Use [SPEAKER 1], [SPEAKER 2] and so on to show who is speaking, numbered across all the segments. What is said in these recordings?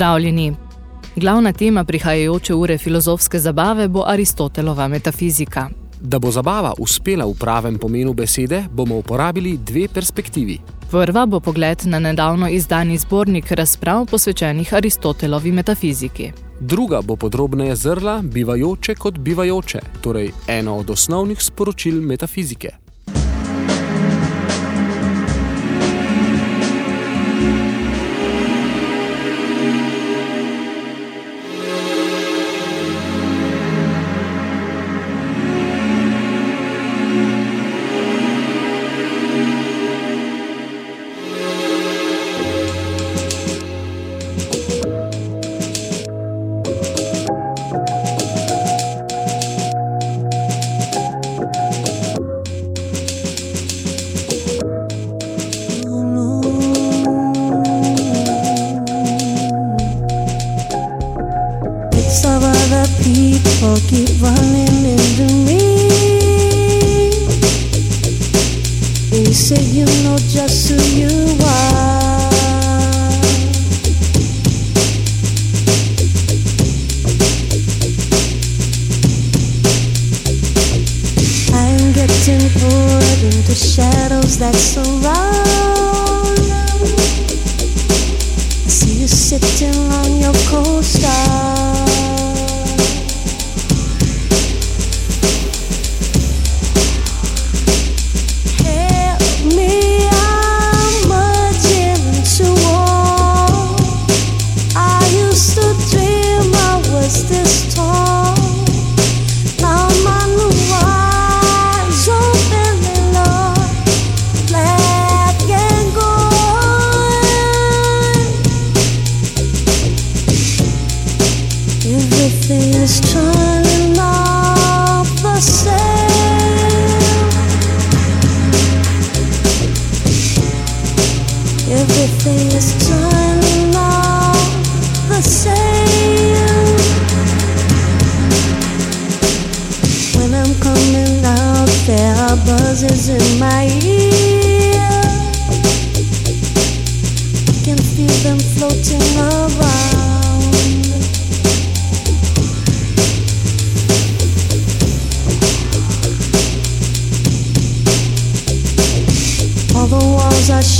[SPEAKER 1] Pozdravljeni. Glavna tema prihajajoče ure filozofske zabave bo Aristotelova metafizika.
[SPEAKER 2] Da bo zabava uspela v pravem pomenu besede, bomo uporabili dve perspektivi.
[SPEAKER 1] Prva bo pogled na nedavno izdani zbornik razprav posvečenih Aristotelovi metafiziki.
[SPEAKER 2] Druga bo podrobneje zrla bivajoče kot bivajoče, torej eno od osnovnih sporočil metafizike.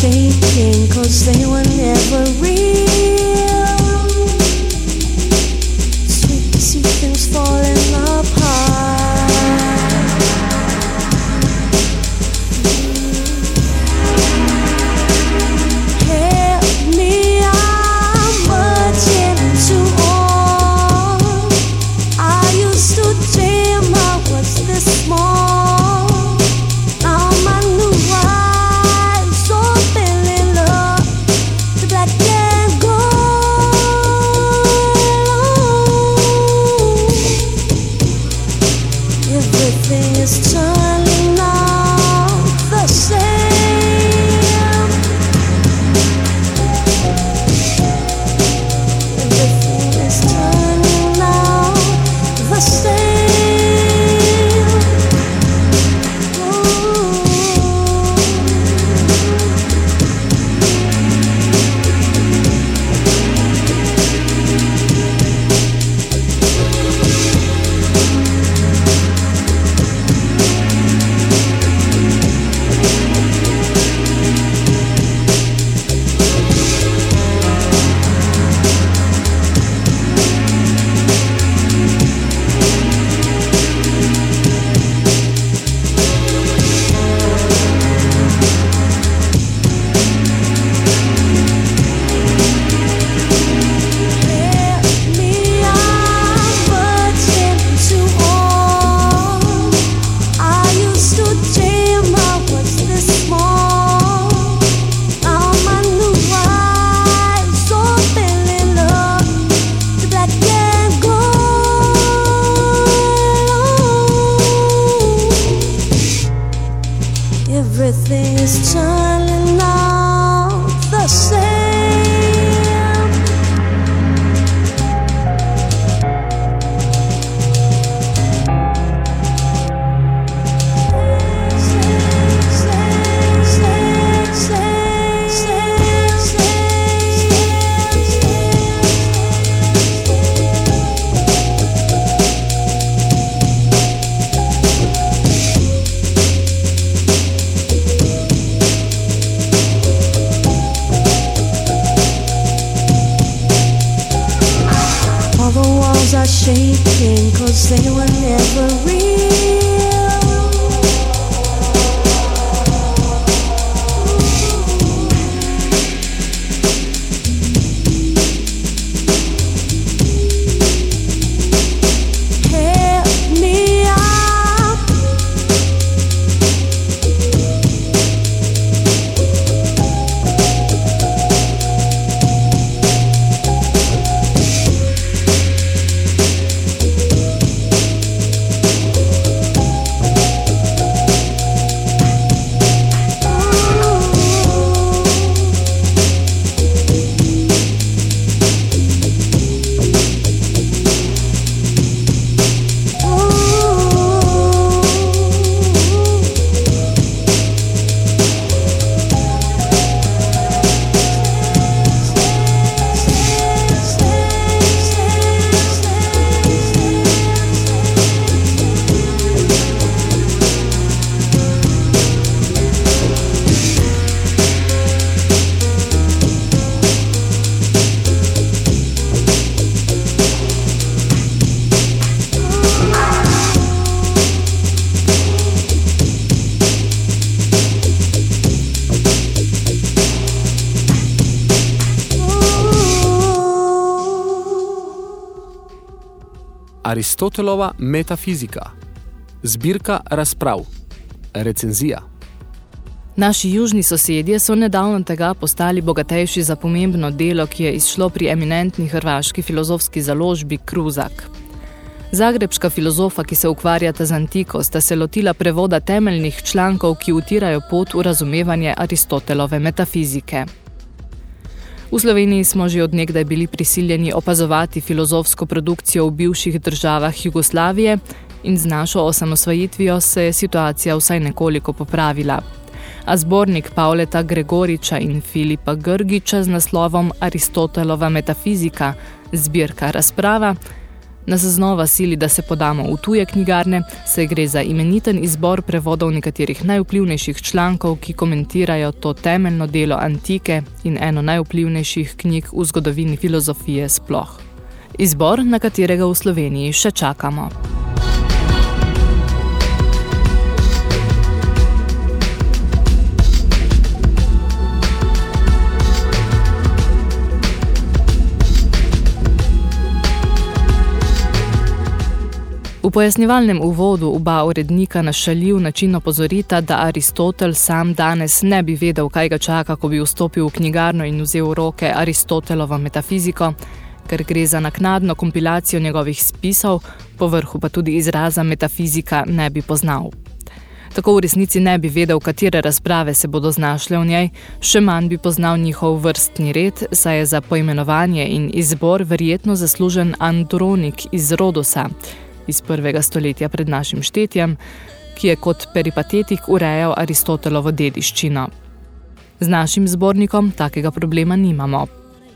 [SPEAKER 3] shaking cause they were never real.
[SPEAKER 2] Aristotelova metafizika, zbirka razprav, recenzija.
[SPEAKER 1] Naši južni sosedje so nedavno tega postali bogatejši za pomembno delo, ki je izšlo pri eminentni hrvaški filozofski založbi Kruzak. Zagrebška filozofa, ki se ukvarjata z antiko, sta se lotila prevoda temeljnih člankov, ki utirajo pot v razumevanje Aristotelove metafizike. V Sloveniji smo že odnegdaj bili prisiljeni opazovati filozofsko produkcijo v bivših državah Jugoslavije in z našo osamosvojitvijo se je situacija vsaj nekoliko popravila. A zbornik Pavleta Gregoriča in Filipa Grgiča z naslovom Aristotelova metafizika, zbirka razprava, nas znova sili, da se podamo v tuje knjigarne, saj gre za imeniten izbor prevodov nekaterih najvplivnejših člankov, ki komentirajo to temeljno delo antike in eno najvplivnejših knjig v zgodovini filozofije sploh. Izbor, na katerega v Sloveniji še čakamo. V pojasnjevalnem uvodu oba urednika na šaljiv način opozorita, da Aristotel sam danes ne bi vedel, kaj ga čaka, ko bi vstopil v knjigarno in vzel v roke Aristotelovo metafiziko, ker gre za naknadno kompilacijo njegovih spisov, povrhu pa tudi izraza metafizika ne bi poznal. Tako v resnici ne bi vedel, katere razprave se bodo znašle v njej, še manj bi poznal njihov vrstni red, saj je za poimenovanje in izbor verjetno zaslužen Andronik iz Rodosa, iz prvega stoletja pred našim štetjem, ki je kot peripatetik urejal Aristotelovo dediščino. Z našim zbornikom takega problema nimamo.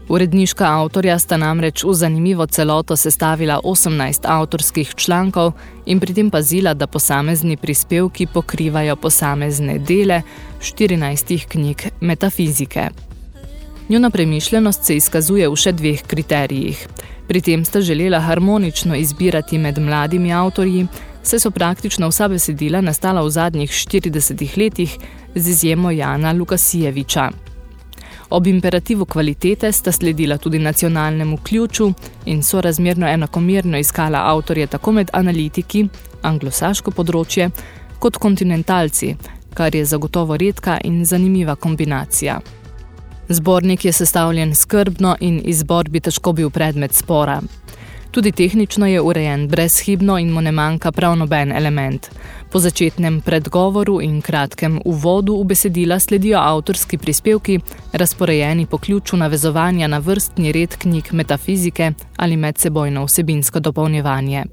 [SPEAKER 1] Uredniška avtorja sta namreč v zanimivo celoto sestavila 18 avtorskih člankov in pri tem pazila, da posamezni prispevki pokrivajo posamezne dele 14 knjig metafizike. Njuna premišljenost se izkazuje v še dveh kriterijih. Pri tem sta želela harmonično izbirati med mladimi avtorji, saj so praktično vsa besedila nastala v zadnjih 40 letih z izjemo Jana Lukasijeviča. Ob imperativu kvalitete sta sledila tudi nacionalnemu ključu in so razmerno enakomerno iskala avtorje tako med analitiki, anglosaško področje, kot kontinentalci, kar je zagotovo redka in zanimiva kombinacija. Zbornik je sestavljen skrbno in izbor bi težko bil predmet spora. Tudi tehnično je urejen brezhibno in mu ne manjka prav noben element. Po začetnem predgovoru in kratkem uvodu v besedila sledijo avtorski prispevki, razporejeni po ključu navezovanja na vrstni red knjig metafizike ali medsebojno vsebinsko dopolnjevanje.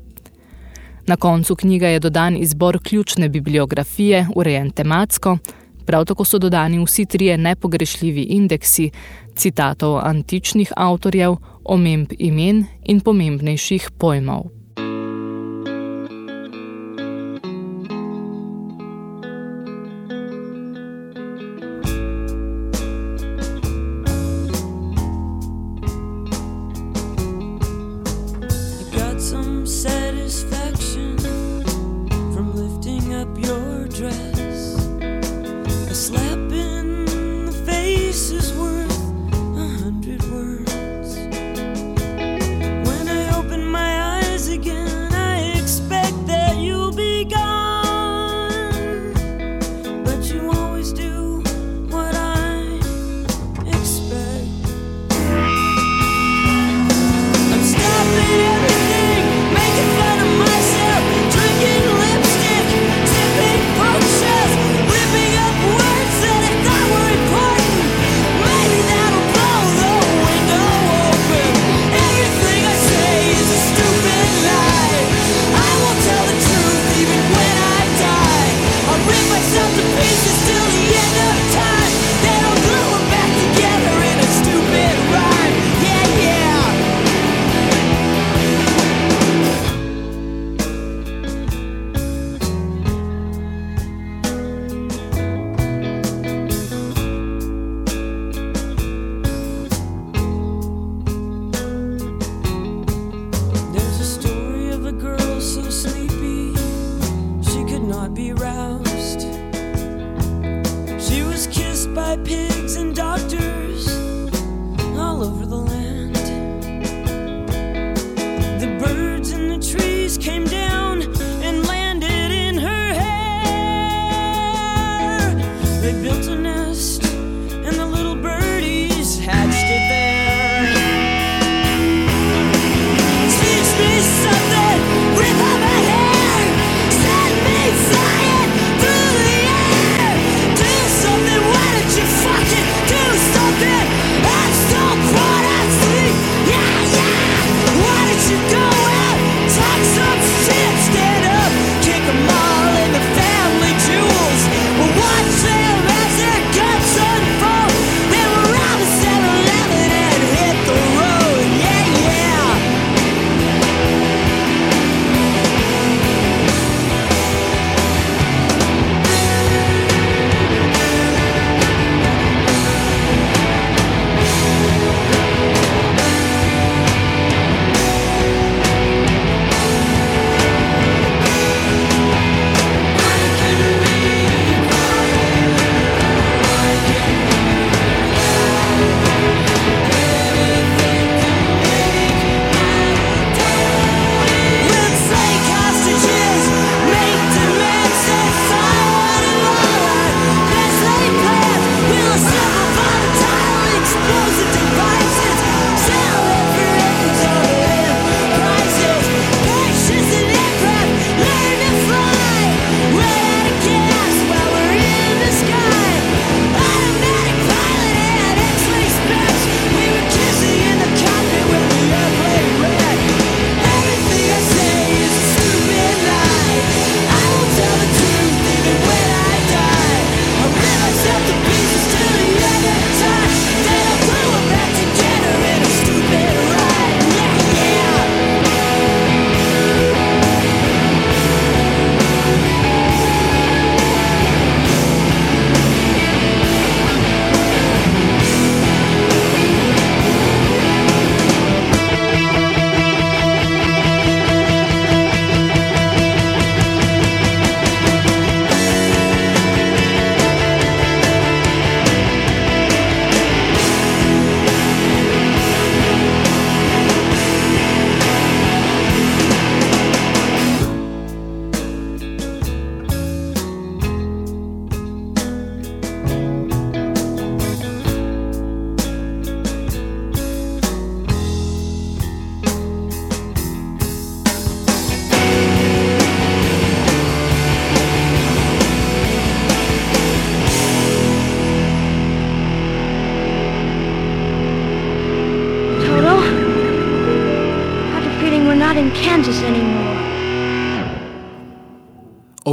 [SPEAKER 1] Na koncu knjiga je dodan izbor ključne bibliografije, urejen tematsko, Prav tako so dodani vsi trije nepogrešljivi indeksi citatov antičnih avtorjev, omemb imen in pomembnejših pojmov.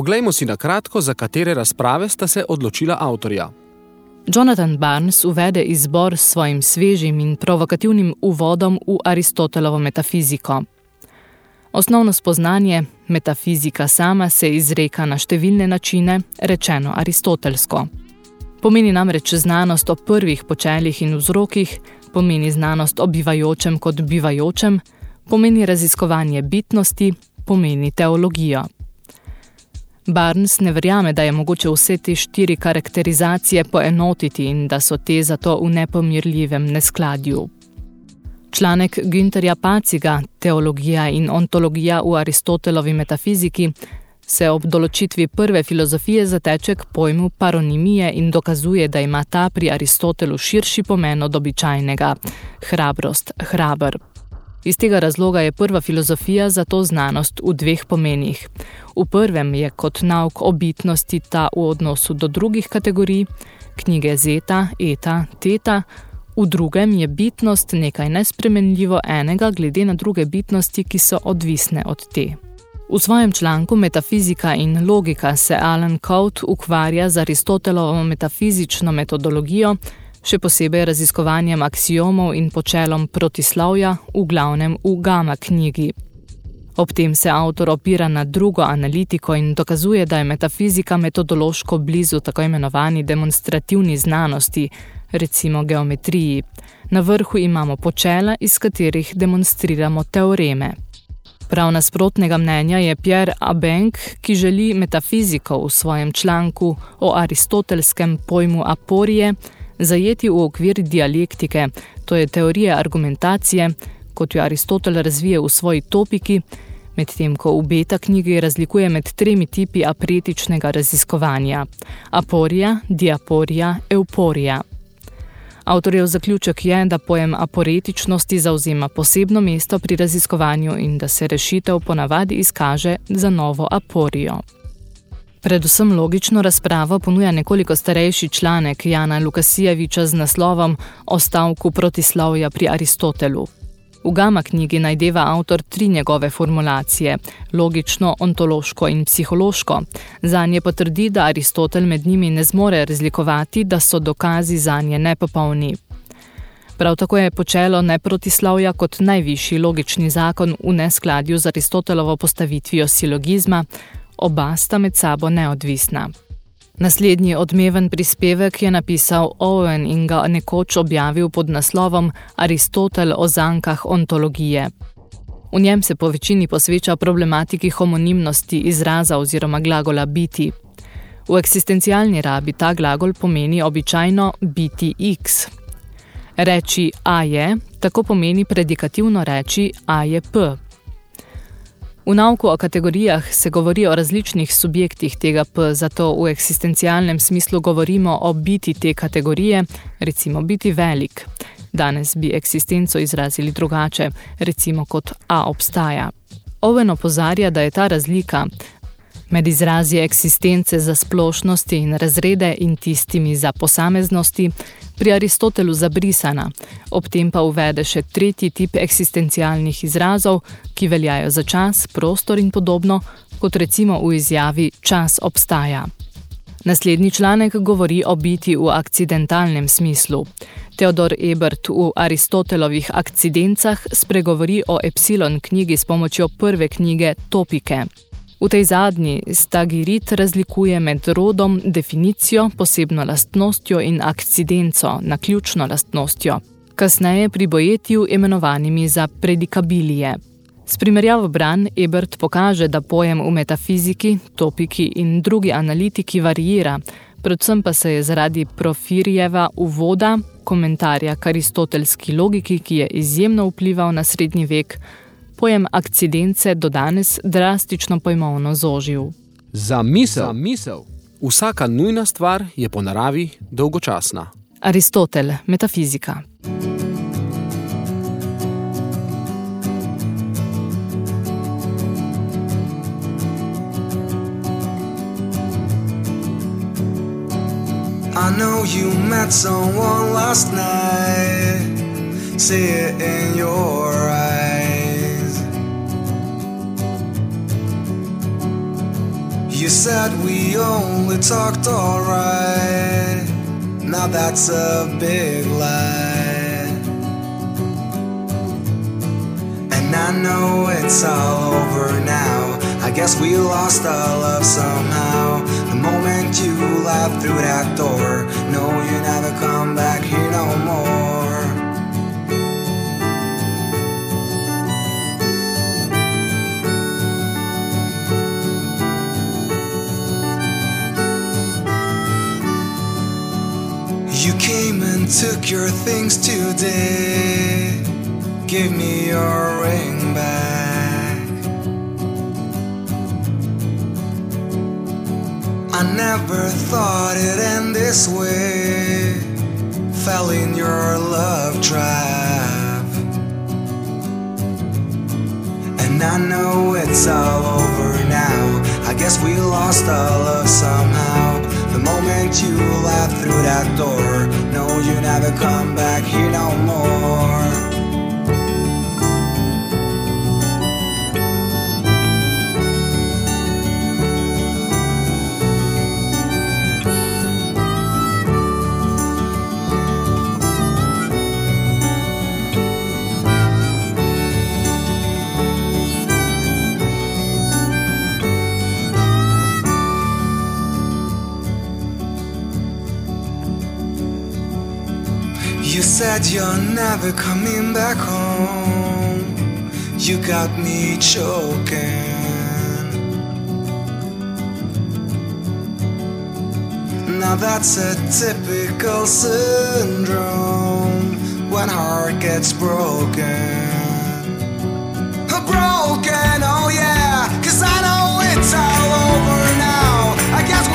[SPEAKER 2] Oglejmo si na kratko, za katere razprave sta se odločila avtorja.
[SPEAKER 1] Jonathan Barnes uvede izbor s svojim svežim in provokativnim uvodom v Aristotelovo metafiziko. Osnovno spoznanje, metafizika sama, se izreka na številne načine, rečeno aristotelsko. Pomeni namreč znanost o prvih počeljih in vzrokih, pomeni znanost o bivajočem kot bivajočem, pomeni raziskovanje bitnosti, pomeni teologijo. Barnes ne verjame, da je mogoče vse te štiri karakterizacije poenotiti in da so te zato v nepomirljivem neskladju. Članek Günterja Paciga, Teologija in ontologija v Aristotelovi metafiziki, se ob določitvi prve filozofije zateče k pojmu paronimije in dokazuje, da ima ta pri Aristotelu širši pomen od običajnega – hrabrost, hraber. Iz tega razloga je prva filozofija zato znanost v dveh pomenih. V prvem je kot nauk o bitnosti ta v odnosu do drugih kategorij, knjige zeta, eta, teta, v drugem je bitnost nekaj nespremenljivo enega glede na druge bitnosti, ki so odvisne od te. V svojem članku Metafizika in logika se Alan Cout ukvarja z Aristotelovo metafizično metodologijo, še posebej raziskovanjem aksiomov in počelom protislavja, v glavnem v Gama knjigi. Ob tem se avtor opira na drugo analitiko in dokazuje, da je metafizika metodološko blizu tako imenovani demonstrativni znanosti, recimo geometriji. Na vrhu imamo počela, iz katerih demonstriramo teoreme. Prav nasprotnega mnenja je Pierre Abeng, ki želi metafiziko v svojem članku o aristotelskem pojmu aporije zajeti v okvir dialektike, to je teorije argumentacije, kot jo Aristotel razvije v svoji topiki, medtem ko v beta knjigi razlikuje med tremi tipi apretičnega raziskovanja – aporija, diaporija, euporija. Avtorjev zaključek je, da pojem aporetičnosti zauzema posebno mesto pri raziskovanju in da se rešitev ponavadi izkaže za novo aporijo. Predvsem logično razpravo ponuja nekoliko starejši članek Jana Lukasijeviča z naslovom O stavku protislovja pri Aristotelu. V Gama knjigi najdeva avtor tri njegove formulacije, logično, ontološko in psihološko. Zanje potrdi, da Aristotel med njimi ne zmore razlikovati, da so dokazi zanje nepopolni. Prav tako je počelo neprotislavja kot najvišji logični zakon v neskladju z Aristotelovo postavitvijo silogizma, oba sta med sabo neodvisna. Naslednji odmeven prispevek je napisal Owen in ga nekoč objavil pod naslovom Aristotel o zankah ontologije. V njem se po večini posveča problematiki homonimnosti izraza oziroma glagola biti. V eksistencialni rabi ta glagol pomeni običajno biti x. Reči a je, tako pomeni predikativno reči a je p. V nauku o kategorijah se govori o različnih subjektih tega P, zato v eksistencialnem smislu govorimo o biti te kategorije, recimo biti velik. Danes bi eksistenco izrazili drugače, recimo kot A obstaja. Owen opozarja, da je ta razlika med izrazi eksistence za splošnosti in razrede in tistimi za posameznosti pri Aristotelu zabrisana, ob tem pa uvede še tretji tip eksistencialnih izrazov, ki veljajo za čas, prostor in podobno, kot recimo v izjavi čas obstaja. Naslednji članek govori o biti v akcidentalnem smislu. Theodor Ebert v Aristotelovih akcidencah spregovori o epsilon knjigi s pomočjo prve knjige Topike. V tej zadnji stagirit razlikuje med rodom, definicijo, posebno lastnostjo in akcidenco, naključno lastnostjo, kasneje pri bojetju imenovanimi za predikabilije. S primerjavo bran Ebert pokaže, da pojem v metafiziki, topiki in drugi analitiki varijira, predvsem pa se je zaradi Profirjeva uvoda, komentarja k aristotelski logiki, ki je izjemno vplival na srednji vek, pojem akcidence do danes drastično pojmovno zožil.
[SPEAKER 2] Za misel. Za misel. Vsaka nujna stvar je po naravi dolgočasna.
[SPEAKER 1] Aristotel, metafizika.
[SPEAKER 4] I know you met someone last night. See it in your You said we only talked alright. Now that's a big lie. And I know it's all over now. I guess we lost our love somehow. The moment you left through that door, no, you never come back here no more. Came and took your things today. Give me your ring back. I never thought it'd end this way. Fell in your love trap. And I know it's all over now. I guess we lost our love somehow. Moment you left through that door, no, you never come back here no more. You're never coming back home. You got me choking. Now that's a typical syndrome when heart gets broken. Broken, oh yeah, cause I know it's all over now. I guess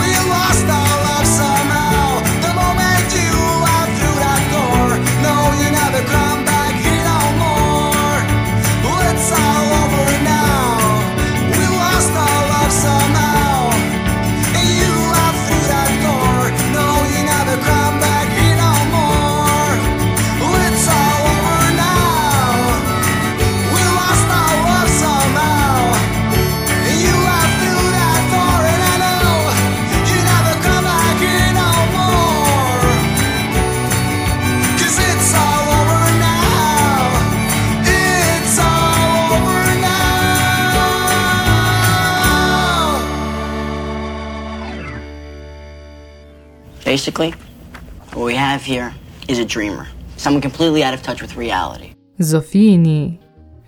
[SPEAKER 5] have here is a dreamer, someone completely out of touch with reality.
[SPEAKER 1] Zofijini,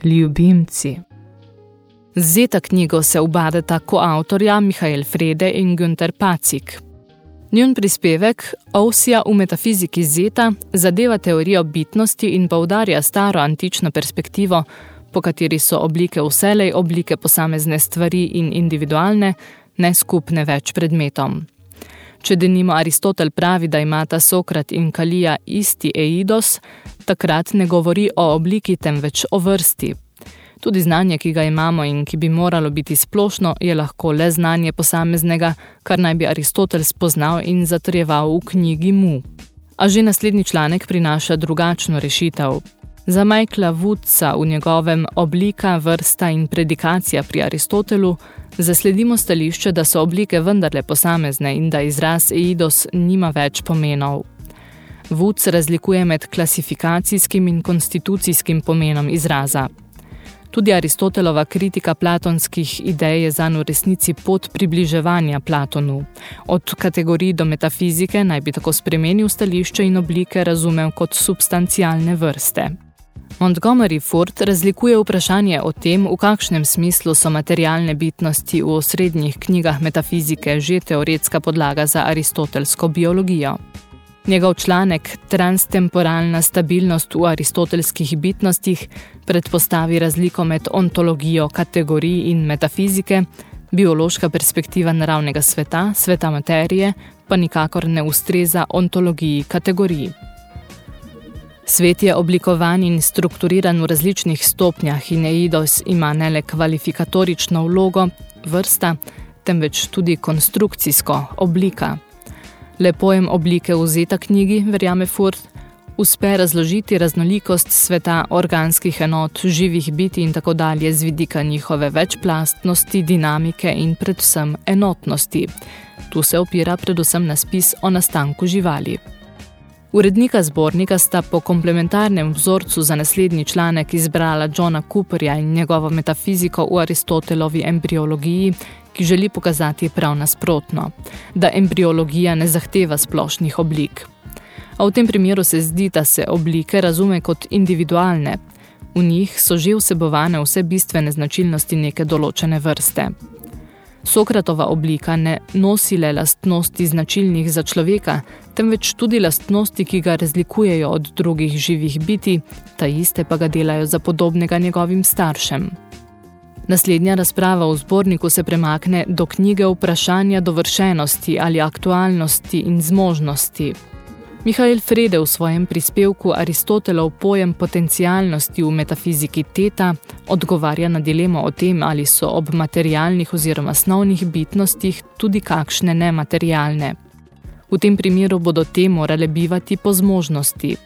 [SPEAKER 1] ljubimci. Z Zeta knjigo se ubadeta koavtorja Mihajl Frede in Günter Pacik. Njun prispevek Ovsija v metafiziki Zeta zadeva teorijo bitnosti in poudarja staro antično perspektivo, po kateri so oblike vselej oblike posamezne stvari in individualne, ne skupne več predmetom. Če denimo Aristotel pravi, da imata Sokrat in Kalija isti eidos, takrat ne govori o obliki, temveč o vrsti. Tudi znanje, ki ga imamo in ki bi moralo biti splošno, je lahko le znanje posameznega, kar naj bi Aristotel spoznal in zatrjeval v knjigi Mu. A že naslednji članek prinaša drugačno rešitev. Za Michaela Woodsa v njegovem Oblika, vrsta in predikacija pri Aristotelu zasledimo stališče, da so oblike vendarle posamezne in da izraz eidos nima več pomenov. Woods razlikuje med klasifikacijskim in konstitucijskim pomenom izraza. Tudi Aristotelova kritika platonskih idej je zanj v resnici pot približevanja Platonu. Od kategorij do metafizike naj bi tako spremenil stališče in oblike razumel kot substancialne vrste. Montgomery Ford razlikuje vprašanje o tem, v kakšnem smislu so materialne bitnosti v osrednjih knjigah metafizike že teoretska podlaga za aristotelsko biologijo. Njegov članek Transtemporalna stabilnost v aristotelskih bitnostih predpostavi razliko med ontologijo kategorij in metafizike, biološka perspektiva naravnega sveta, sveta materije, pa nikakor ne ustreza ontologiji kategorij. Svet je oblikovan in strukturiran v različnih stopnjah in eidos ima ne le kvalifikatorično vlogo, vrsta, temveč tudi konstrukcijsko, oblika. Le pojem oblike vzeta knjigi, verjame Furt, uspe razložiti raznolikost sveta organskih enot, živih biti in tako dalje z vidika njihove večplastnosti, dinamike in predvsem enotnosti. Tu se opira predvsem na spis o nastanku živali. Urednika zbornika sta po komplementarnem vzorcu za naslednji članek izbrala Johna Cooperja in njegovo metafiziko v Aristotelovi embriologiji, ki želi pokazati prav nasprotno, da embriologija ne zahteva splošnih oblik. A v tem primeru se zdi, da se oblike razume kot individualne. V njih so že vsebovane vse bistvene značilnosti neke določene vrste. Sokratova oblika ne nosi le lastnosti značilnih za človeka, temveč tudi lastnosti, ki ga razlikujejo od drugih živih biti, ta iste pa ga delajo za podobnega njegovim staršem. Naslednja razprava v zborniku se premakne do knjige vprašanja dovršenosti ali aktualnosti in zmožnosti. Mihajl Frede v svojem prispevku Aristotelov pojem potencialnosti v metafiziki teta odgovarja na dilemo o tem, ali so ob materialnih oziroma snovnih bitnostih tudi kakšne nematerialne. V tem primeru bodo te morale bivati po zmožnosti.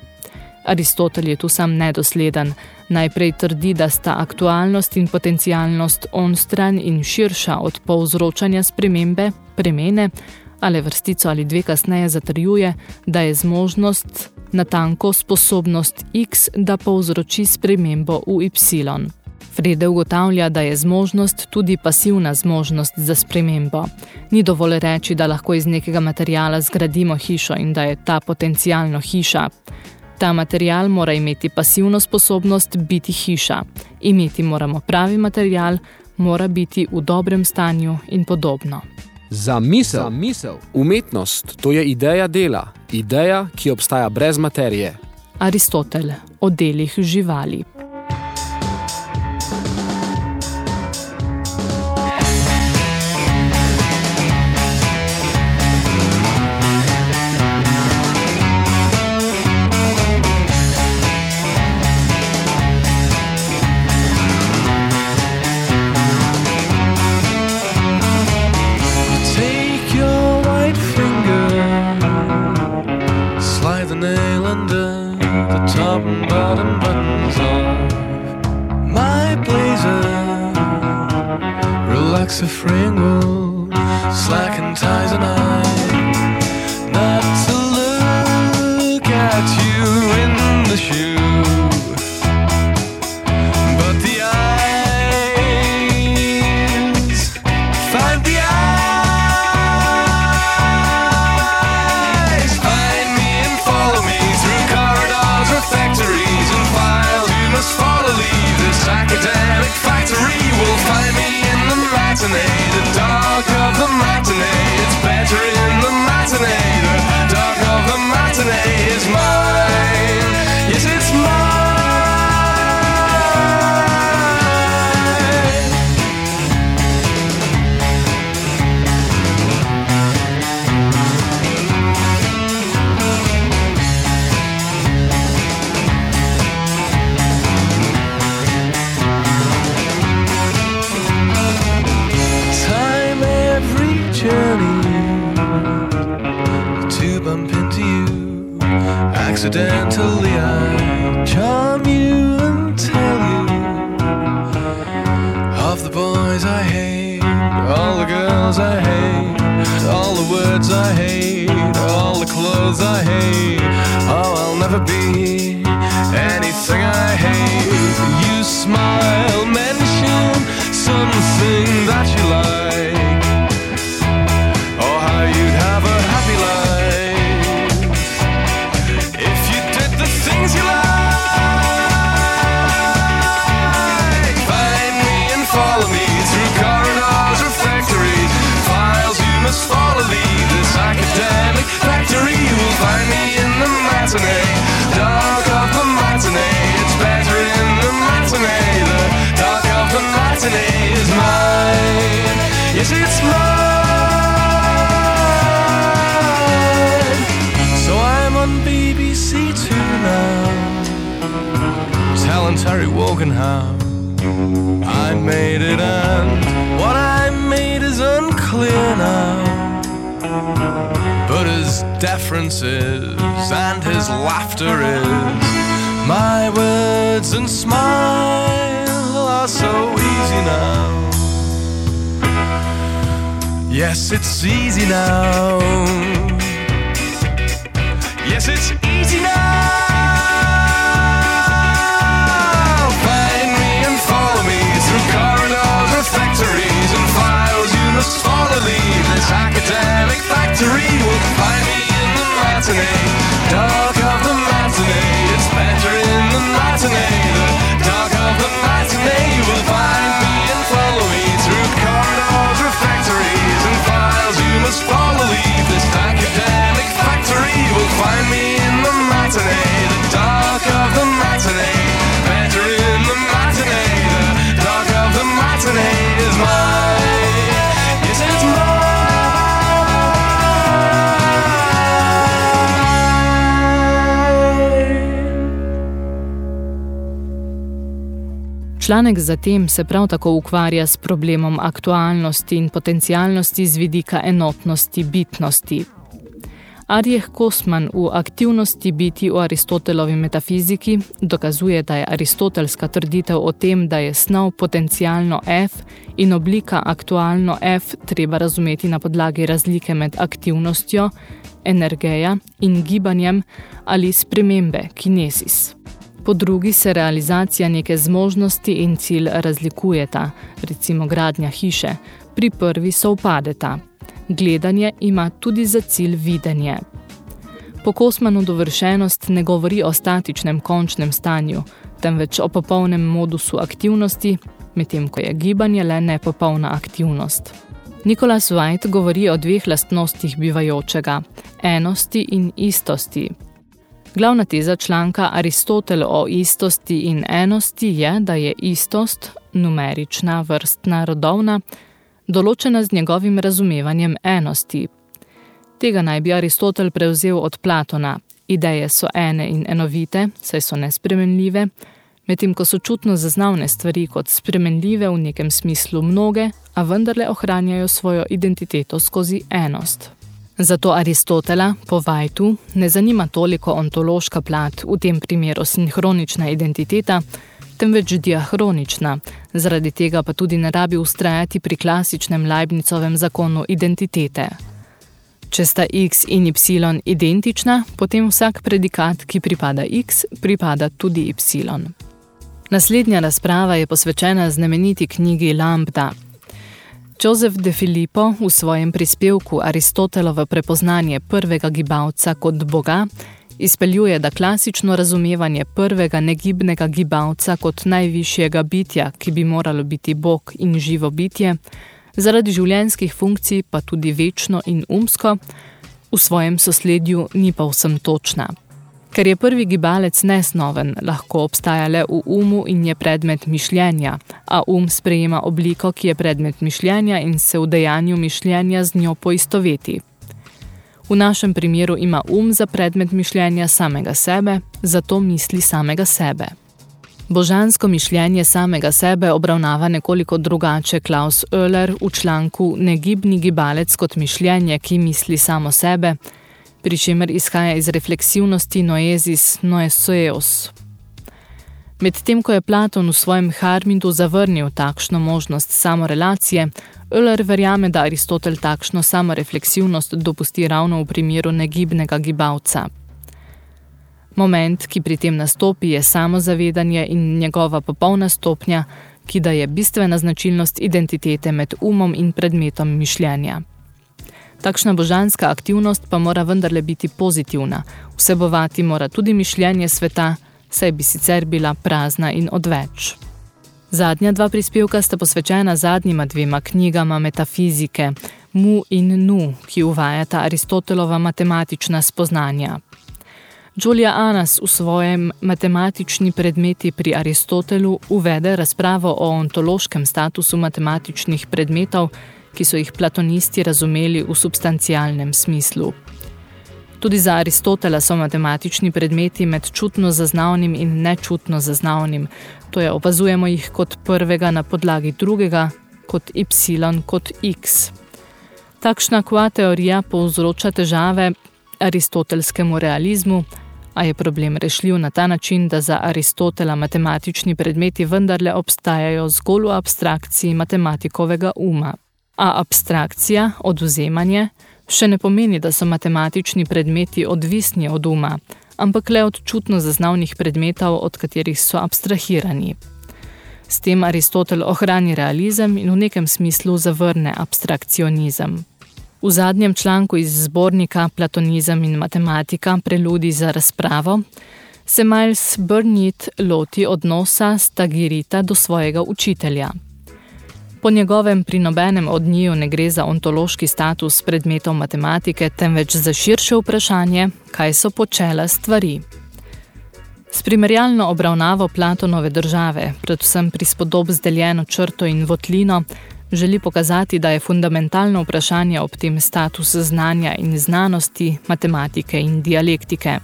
[SPEAKER 1] Aristotel je tu sam nedosleden. Najprej trdi, da sta aktualnost in potencialnost onstran in širša od povzročanja spremembe, premene, ali vrstico ali dve kasneje zatrjuje, da je zmožnost natanko sposobnost X, da povzroči spremembo v Y. Frede ugotavlja, da je zmožnost tudi pasivna zmožnost za spremembo. Ni dovolj reči, da lahko iz nekega materijala zgradimo hišo in da je ta potencialno hiša. Ta material mora imeti pasivno sposobnost biti hiša. Imeti moramo pravi material, mora biti v dobrem stanju in podobno.
[SPEAKER 2] Za misel. Za misel. Umetnost, to je ideja dela, ideja, ki obstaja brez materije.
[SPEAKER 1] Aristotel o delih živali.
[SPEAKER 6] The matinee, words and smile are so easy now. Yes, it's easy now. Yes, it's easy now. Find me and follow me through corridors or factories and files. You must follow. Leave this academic factory. Will find me in the matinee,
[SPEAKER 1] Članek zatem se prav tako ukvarja s problemom aktualnosti in potencialnosti z vidika enotnosti bitnosti. Arjeh Kosman v aktivnosti biti v Aristotelovi metafiziki dokazuje, da je aristotelska trditev o tem, da je snov potencialno F in oblika aktualno F treba razumeti na podlagi razlike med aktivnostjo, energija in gibanjem ali spremembe, kinesis. Po drugi se realizacija neke zmožnosti in cilj razlikujeta, recimo gradnja hiše, pri prvi so upadeta. Gledanje ima tudi za cilj videnje. Po Kosmanu dovršenost ne govori o statičnem končnem stanju, temveč o popolnem modusu aktivnosti, medtem ko je gibanje le nepopolna aktivnost. Nicholas White govori o dveh lastnostih bivajočega, enosti in istosti. Glavna teza članka Aristotel o istosti in enosti je, da je istost, numerična, vrstna, rodovna, določena z njegovim razumevanjem enosti. Tega naj bi Aristotel prevzel od Platona. Ideje so ene in enovite, saj so nespremenljive, medtem ko so čutno zaznavne stvari kot spremenljive v nekem smislu mnoge, a vendarle ohranjajo svojo identiteto skozi enost. Zato Aristotela, po Vajtu, ne zanima toliko ontološka plat, v tem primeru sinhronična identiteta, temveč diahronična, zaradi tega pa tudi ne rabi ustrajati pri klasičnem Leibnicovem zakonu identitete. Če sta x in y identična, potem vsak predikat, ki pripada x, pripada tudi y. Naslednja razprava je posvečena znameniti knjigi Lambda. Joseph de Filippo v svojem prispevku Aristotelovo prepoznanje prvega gibalca kot boga izpeljuje, da klasično razumevanje prvega negibnega gibalca kot najvišjega bitja, ki bi moralo biti bog in živo bitje, zaradi življenjskih funkcij pa tudi večno in umsko, v svojem sosledju ni pa vsem točna. Ker je prvi gibalec nesnoven, lahko obstaja le v umu in je predmet mišljenja, a um sprejema obliko, ki je predmet mišljenja in se v dejanju mišljenja z njo poistoveti. V našem primeru ima um za predmet mišljenja samega sebe, zato misli samega sebe. Božansko mišljenje samega sebe obravnava nekoliko drugače Klaus Oehler v članku Negibni gibalec kot mišljenje, ki misli samo sebe, pri čemer izhaja iz refleksivnosti noezis noesoeos. Medtem ko je Platon v svojem Harmindu zavrnil takšno možnost samorelacije, Oehler verjame, da Aristotel takšno samorefleksivnost dopusti ravno v primeru negibnega gibalca. Moment, ki pri tem nastopi, je samozavedanje in njegova popolna stopnja, ki da je bistvena značilnost identitete med umom in predmetom mišljenja. Takšna božanska aktivnost pa mora vendarle biti pozitivna, vsebovati mora tudi mišljenje sveta, saj bi sicer bila prazna in odveč. Zadnja dva prispevka sta posvečena zadnjima dvema knjigama metafizike, Mu in Nu, ki uvajata Aristotelova matematična spoznanja. Julia Anas v svojem matematični predmeti pri Aristotelu uvede razpravo o ontološkem statusu matematičnih predmetov, ki so jih platonisti razumeli v substancialnem smislu. Tudi za Aristotela so matematični predmeti med čutno zaznavnim in nečutno zaznavnim, to je opazujemo jih kot prvega na podlagi drugega, kot y kot x. Takšna kva teorija povzroča težave aristotelskemu realizmu, a je problem rešljiv na ta način, da za Aristotela matematični predmeti vendarle obstajajo zgolj v abstrakciji matematikovega uma. A abstrakcija, odvzemanje, še ne pomeni, da so matematični predmeti odvisni od uma, ampak le od čutno zaznavnih predmetov, od katerih so abstrahirani. S tem Aristotel ohrani realizem in v nekem smislu zavrne abstrakcionizem. V zadnjem članku iz zbornika Platonizem in matematika preludi za razpravo se Miles Burnett loti odnosa Stagirita do svojega učitelja. Po njegovem pri nobenem od njiju ne gre za ontološki status predmetov matematike, temveč za širše vprašanje, kaj so počela stvari. S primerjalno obravnavo Platonove države, predvsem pri spodob z deljeno črto in votlino, želi pokazati, da je fundamentalno vprašanje ob tem status znanja in znanosti, matematike in dialektike.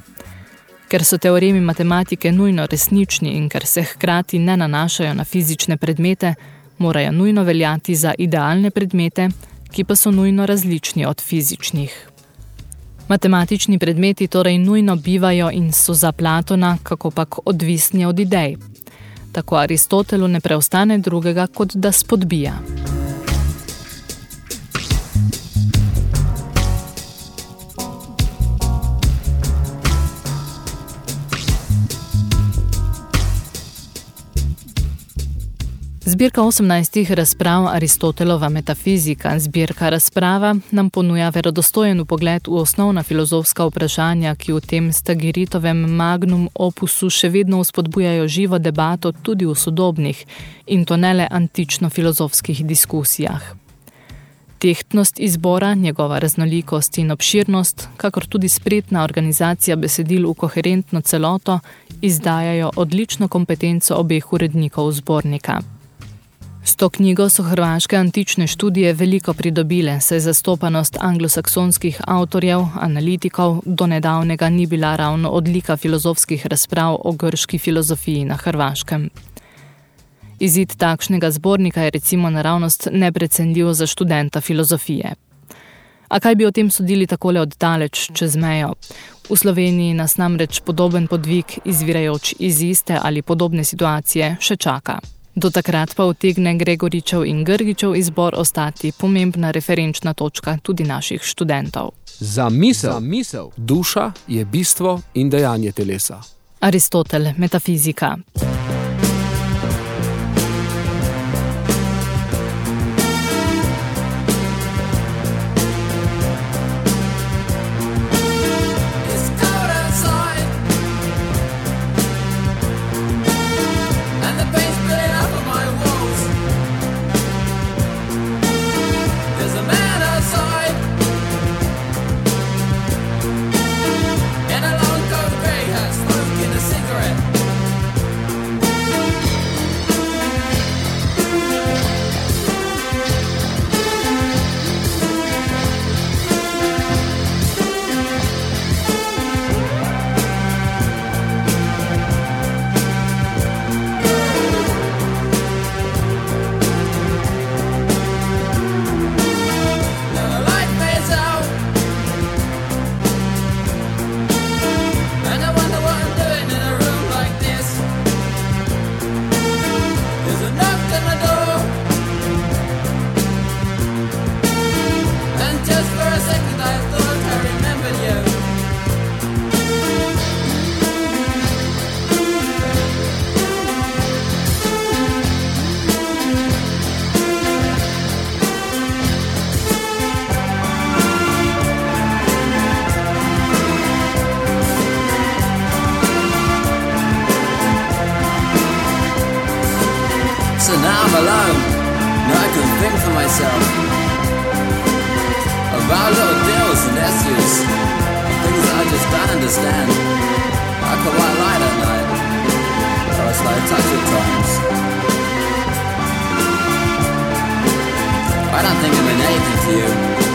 [SPEAKER 1] Ker so teoremi matematike nujno resnični in ker se hkrati ne nanašajo na fizične predmete, morajo nujno veljati za idealne predmete, ki pa so nujno različni od fizičnih. Matematični predmeti torej nujno bivajo in so za Platona kakopak odvisni od idej. Tako Aristotelu ne preostane drugega, kot da spodbija. Zbirka 18 razprav Aristotelova metafizika, zbirka razprava, nam ponuja verodostojen pogled v osnovna filozofska vprašanja, ki v tem Stagiritovem magnum opusu še vedno vzpodbujajo živo debato tudi v sodobnih in to ne le antično-filozofskih diskusijah. Tehtnost izbora, njegova raznolikost in obširnost, kakor tudi spretna organizacija besedil v koherentno celoto, izdajajo odlično kompetenco obeh urednikov zbornika. S to knjigo so hrvaške antične študije veliko pridobile, saj zastopanost anglosaksonskih avtorjev, analitikov, do nedavnega ni bila ravno odlika filozofskih razprav o grški filozofiji na Hrvaškem. Izid takšnega zbornika je recimo naravnost neprecenljiv za študenta filozofije. A kaj bi o tem sodili takole oddaleč, čez mejo? V Sloveniji nas namreč podoben podvig, izvirajoč iz iste ali podobne situacije, še čaka. Do takrat pa utegne Gregoričev in Grgičev izbor ostati pomembna referenčna točka tudi naših študentov.
[SPEAKER 2] Za misel, Za misel. duša je bistvo in dejanje telesa.
[SPEAKER 1] Aristotel, metafizika.
[SPEAKER 7] Myself about little deals and issues, things I just don't understand. I can white light at night, or a slow touch at times. I don't think I mean anything to you.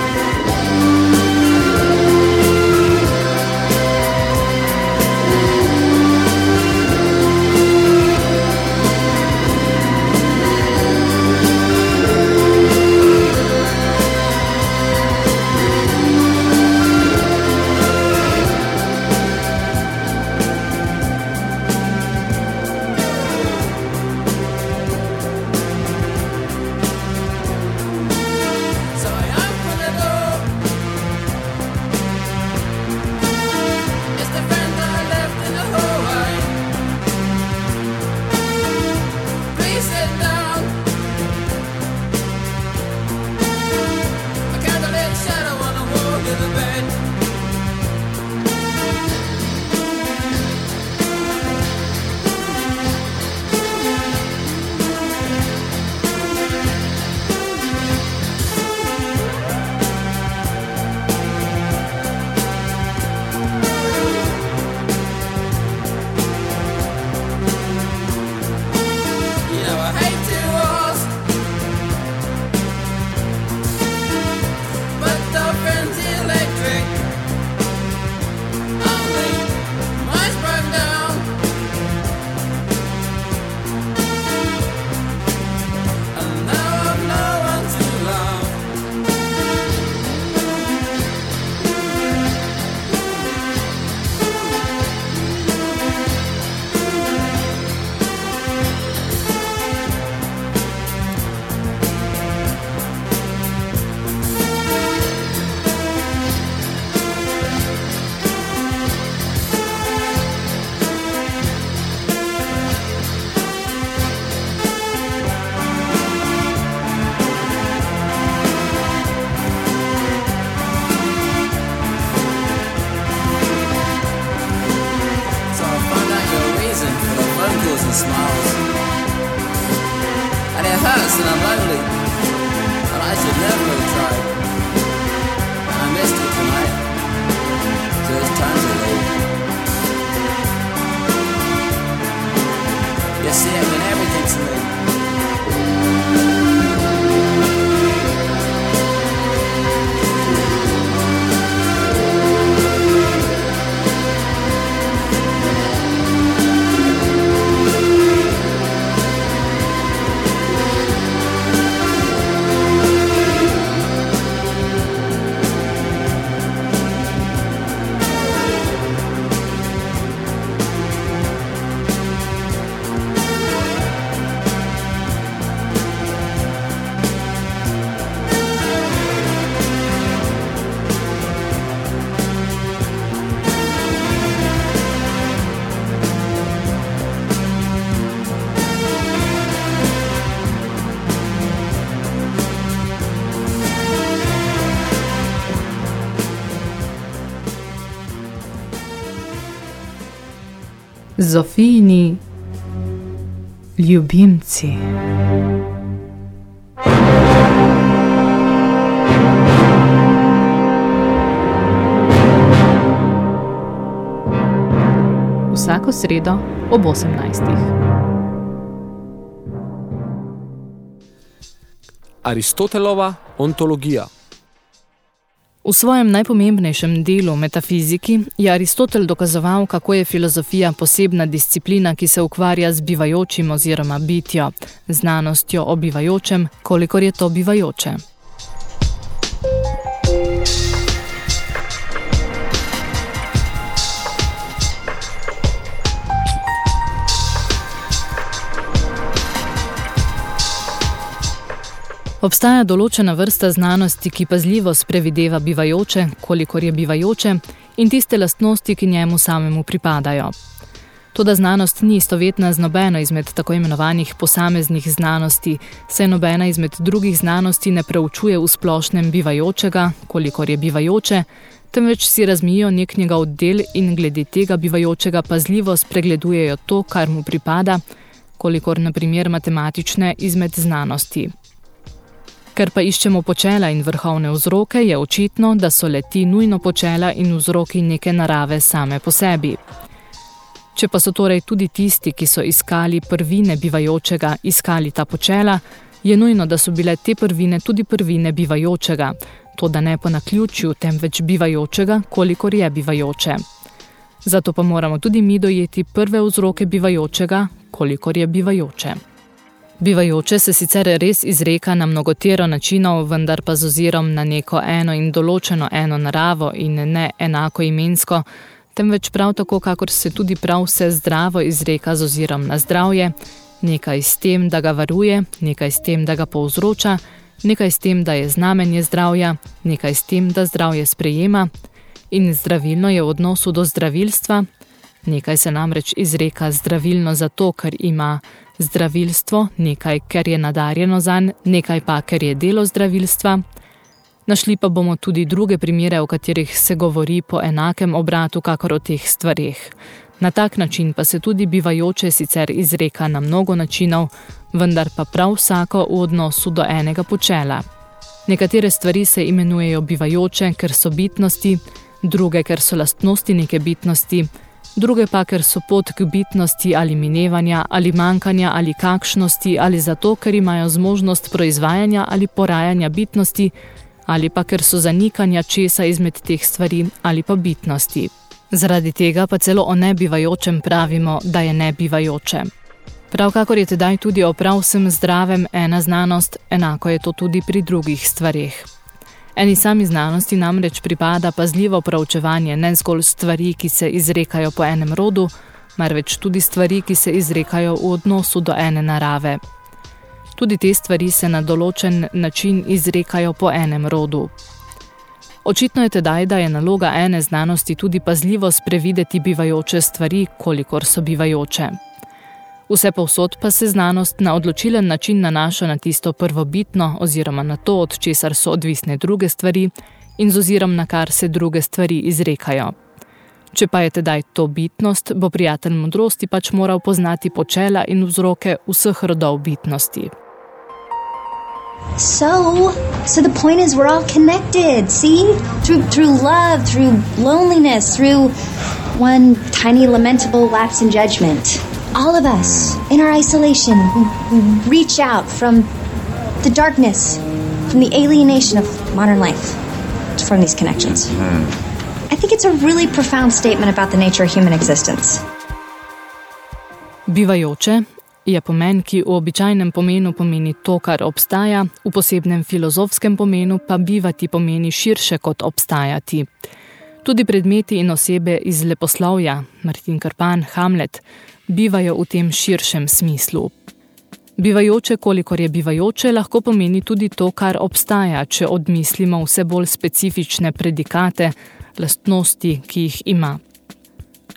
[SPEAKER 1] Zofijini ljubimci. Vsako sredo ob 18.
[SPEAKER 2] Aristotelova ontologija.
[SPEAKER 1] V svojem najpomembnejšem delu metafiziki je Aristotel dokazoval, kako je filozofija posebna disciplina, ki se ukvarja z bivajočim oziroma bitjo, znanostjo o bivajočem, kolikor je to bivajoče. Obstaja določena vrsta znanosti, ki pazljivo sprevideva bivajoče, kolikor je bivajoče, in tiste lastnosti, ki njemu samemu pripadajo. Toda znanost ni istovetna z nobeno izmed tako imenovanih posameznih znanosti, saj nobena izmed drugih znanosti ne preučuje v splošnem bivajočega, kolikor je bivajoče, temveč si razmijo nek njegov del in glede tega bivajočega pazljivo spregledujejo to, kar mu pripada, kolikor na primer matematične izmed znanosti. Ker pa iščemo počela in vrhovne vzroke, je očitno, da so leti nujno počela in vzroki neke narave same po sebi. Če pa so torej tudi tisti, ki so iskali prvine bivajočega, iskali ta počela, je nujno, da so bile te prvine tudi prvine bivajočega, to da ne po naključju, temveč bivajočega, kolikor je bivajoče. Zato pa moramo tudi mi dojeti prve vzroke bivajočega, kolikor je bivajoče. Bivajoče se sicer res izreka na mnogotero načinov, vendar pa z ozirom na neko eno in določeno eno naravo in ne enako imensko, temveč prav tako, kakor se tudi prav vse zdravo izreka z ozirom na zdravje, nekaj s tem, da ga varuje, nekaj s tem, da ga povzroča, nekaj s tem, da je znamenje zdravja, nekaj s tem, da zdravje sprejema. In zdravilno je v odnosu do zdravilstva, nekaj se namreč izreka zdravilno zato, ker ima zdravilstvo, nekaj, ker je nadarjeno zanj, nekaj pa, ker je delo zdravilstva. Našli pa bomo tudi druge primere, v katerih se govori po enakem obratu, kakor o teh stvarih. Na tak način pa se tudi bivajoče sicer izreka na mnogo načinov, vendar pa prav vsako v odnosu do enega počela. Nekatere stvari se imenujejo bivajoče, ker so bitnosti, druge, ker so lastnosti neke bitnosti, druge pa, ker so pot k bitnosti ali minevanja ali mankanja ali kakšnosti ali zato, ker imajo zmožnost proizvajanja ali porajanja bitnosti ali pa ker so zanikanja česa izmed teh stvari ali pa bitnosti. Zaradi tega pa celo o nebivajočem pravimo, da je nebivajoče. Prav kakor je tedaj tudi o prav vsem zdravem ena znanost, enako je to tudi pri drugih stvarih. Eni sami znanosti namreč pripada pazljivo proučevanje ne zgolj stvari, ki se izrekajo po enem rodu, marveč tudi stvari, ki se izrekajo v odnosu do ene narave. Tudi te stvari se na določen način izrekajo po enem rodu. Očitno je tedaj, da je naloga ene znanosti tudi pazljivo sprevideti bivajoče stvari, kolikor so bivajoče. Vse povsod pa se znanost na odločilen način nanaša na tisto prvobitno oziroma na to, od česar so odvisne druge stvari in z ozirom na kar se druge stvari izrekajo. Če pa je tedaj to bitnost, bo prijatelj modrosti pač moral poznati počela in vzroke vseh rodov bitnosti.
[SPEAKER 8] So, so the point is we're all connected, see? Through through love, through loneliness, through one tiny lamentable lapse in judgment. All of us in our isolation, we, we reach out from the darkness, from the alienation of modern life, to form these connections. I think it's a really profound statement about the nature of human existence.
[SPEAKER 1] Bivajoče je pomen, ki v običajnem pomenu pomeni to, kar obstaja, v posebnem filozofskem pomenu pa bivati pomeni širše kot obstajati. Tudi predmeti in osebe iz leposlovja, Martin Krpan, Hamlet, bivajo v tem širšem smislu. Bivajoče, kolikor je bivajoče, lahko pomeni tudi to, kar obstaja, če odmislimo vse bolj specifične predikate, lastnosti, ki jih ima.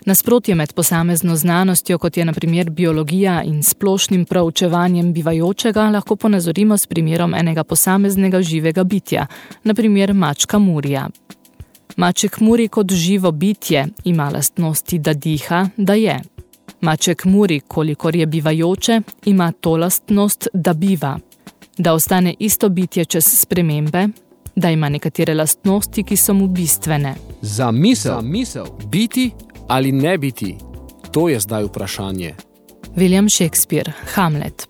[SPEAKER 1] Nasprotje med posamezno znanostjo, kot je na primer biologija in splošnim proučevanjem bivajočega, lahko ponazorimo s primerom enega posameznega živega bitja, na primer mačka Murija. Maček Muri kot živo bitje ima lastnosti, da diha, da je. Maček Muri, kolikor je bivajoče, ima to lastnost, da biva. Da ostane isto bitje čez spremembe, da ima nekatere lastnosti, ki so mu bistvene.
[SPEAKER 2] Za misel, misel, biti ali ne biti, to je zdaj vprašanje.
[SPEAKER 1] William Shakespeare, Hamlet.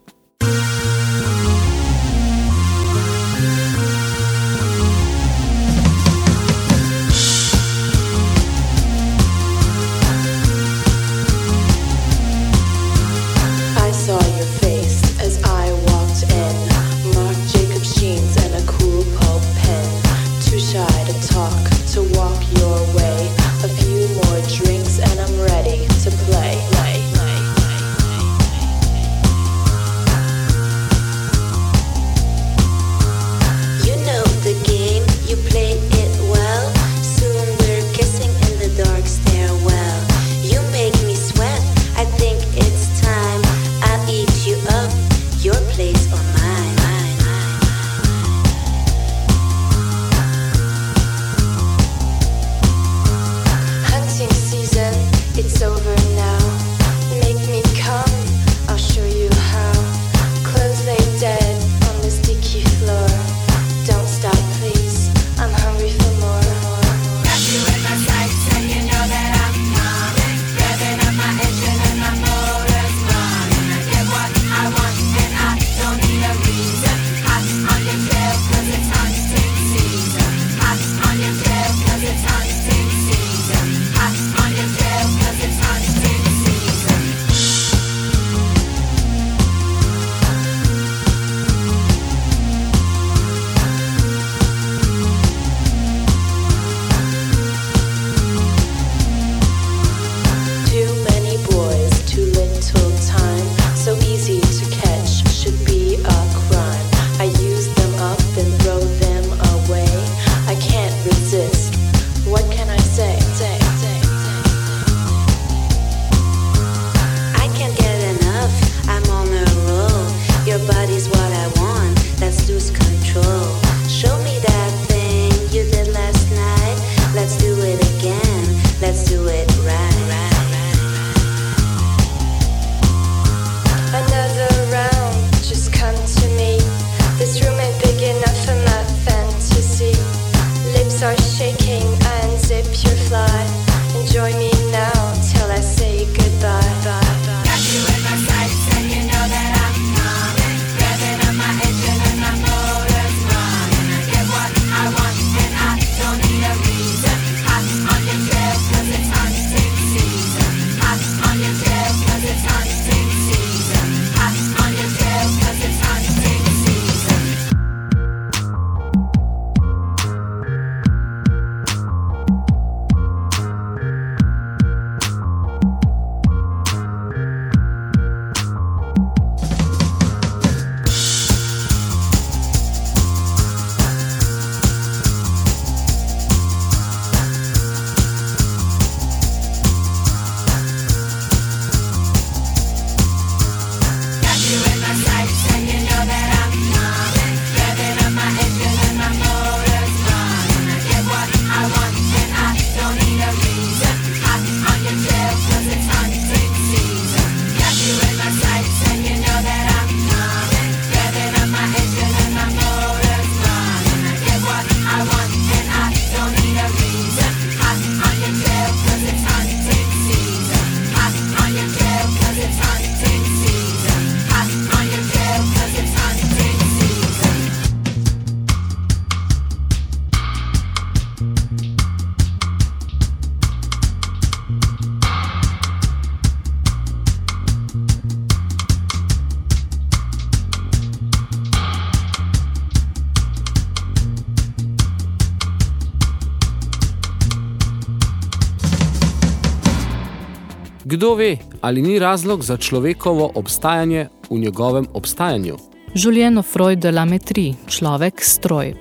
[SPEAKER 2] Kdo ve, ali ni razlog za človekovo obstajanje v njegovem obstajanju?
[SPEAKER 1] Julieno Freud de la Metrie, človek stroj.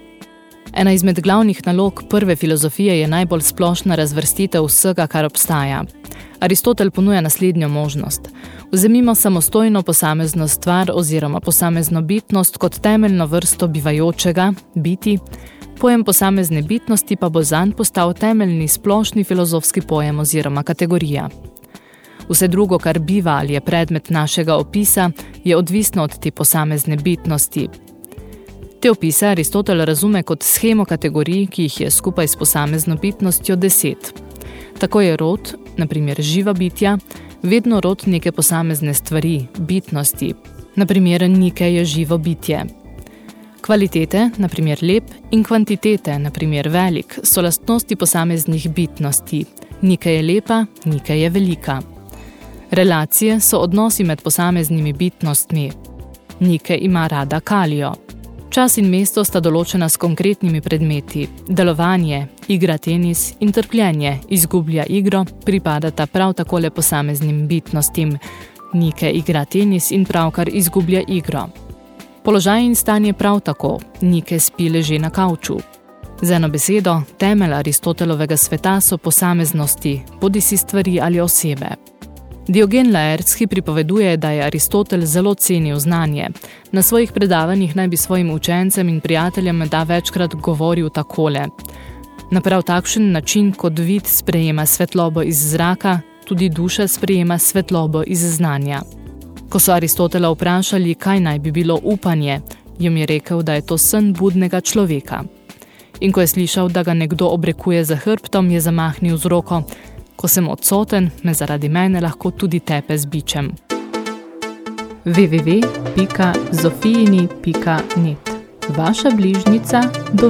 [SPEAKER 1] Ena izmed glavnih nalog prve filozofije je najbolj splošna razvrstitev vsega, kar obstaja. Aristotel ponuja naslednjo možnost. Vzemimo samostojno posamezno stvar oziroma posamezno bitnost kot temeljno vrsto bivajočega, biti, pojem posamezne bitnosti pa bo zanj postal temeljni splošni filozofski pojem oziroma kategorija. Vse drugo, kar biva ali je predmet našega opisa, je odvisno od te posamezne bitnosti. Te opise Aristotel razume kot schemo kategorij, ki jih je skupaj s posamezno bitnostjo deset. Tako je rod, na primer živa bitja, vedno rod neke posamezne stvari, bitnosti. Na primer, nike je živo bitje. Kvalitete, na primer lep, in kvantitete, na primer velik, so lastnosti posameznih bitnosti. Nike je lepa, nike je velika. Relacije so odnosi med posameznimi bitnostmi. Nike ima rada kalijo. Čas in mesto sta določena s konkretnimi predmeti. Delovanje, igra tenis in trpljenje, izgublja igro, pripadata prav takole posameznim bitnostim. Nike igra tenis in pravkar izgublja igro. Položaj in stanje prav tako, Nike spi leže na kavču. Z eno besedo, temelj Aristotelovega sveta so posameznosti, bodi si stvari ali osebe. Diogen Laertski pripoveduje, da je Aristotel zelo cenil znanje. Na svojih predavanjih naj bi svojim učencem in prijateljem da večkrat govoril takole. Na prav takšen način, kot vid sprejema svetlobo iz zraka, tudi duša sprejema svetlobo iz znanja. Ko so Aristotela vprašali, kaj naj bi bilo upanje, jim je rekel, da je to sen budnega človeka. In ko je slišal, da ga nekdo obrekuje za hrbtom, je zamahnil z roko, ko sem odsoten, me zaradi mene lahko tudi tepe z bičem. www.zofijini.net Vaša bližnica do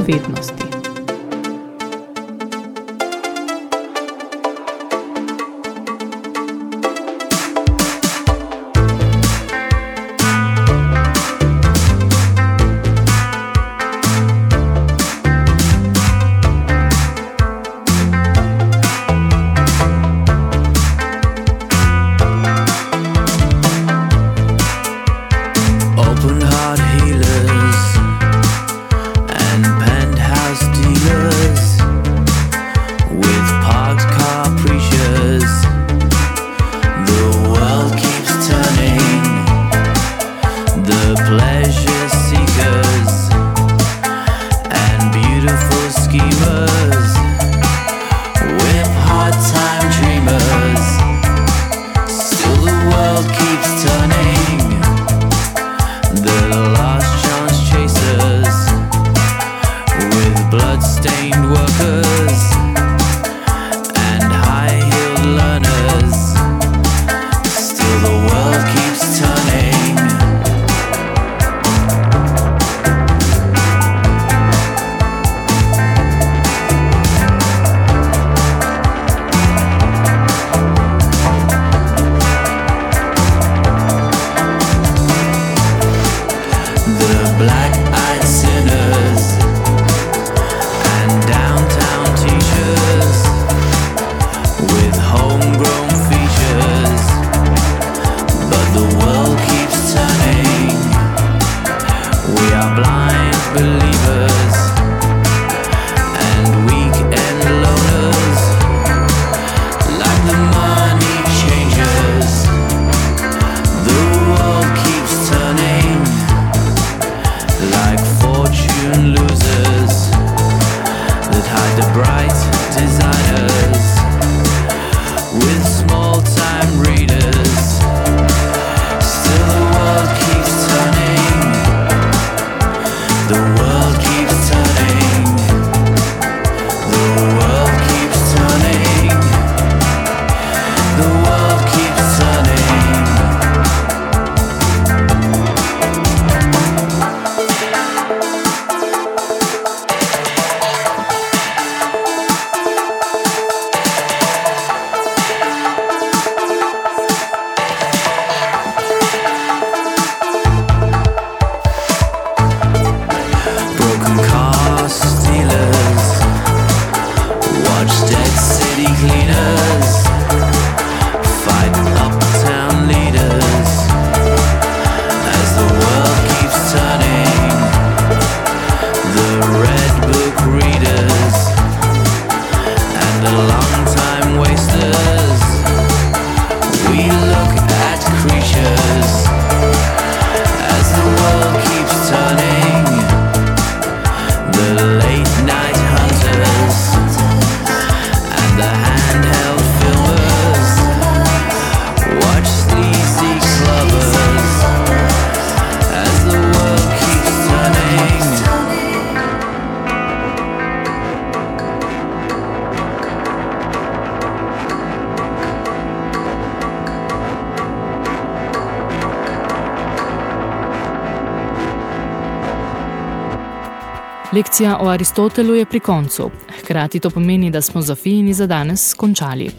[SPEAKER 1] Lekcija o Aristotelu je pri koncu. Hkrati to pomeni, da smo Zofijini za danes končali.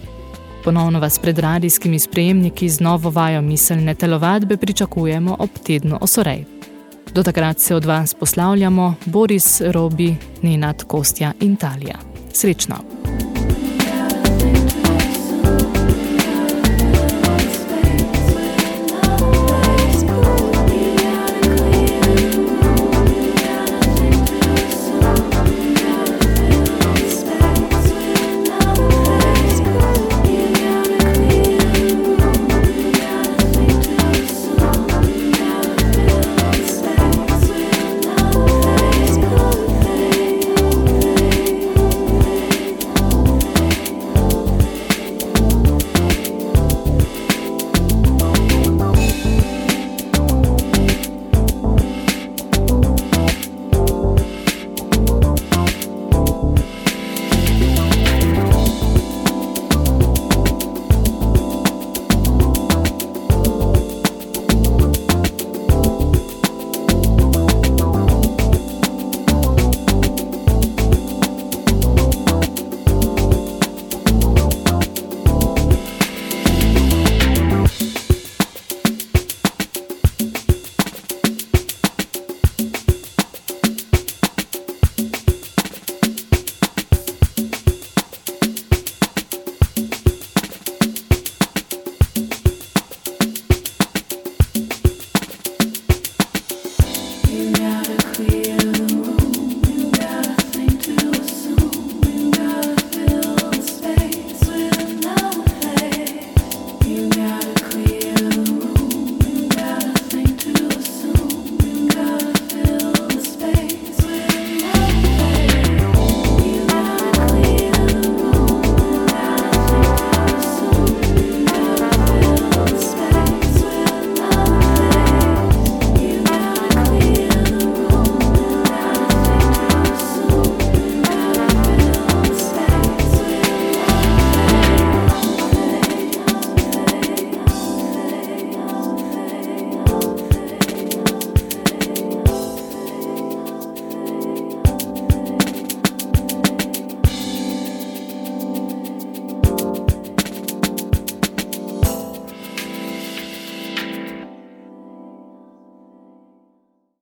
[SPEAKER 1] Ponovno vas pred radijskimi sprejemniki z novo vajo miselne telovadbe pričakujemo ob tednu Osorej. Do takrat se od vas poslavljamo Boris, Robi, Nenad, Kostja in Talija. Srečno!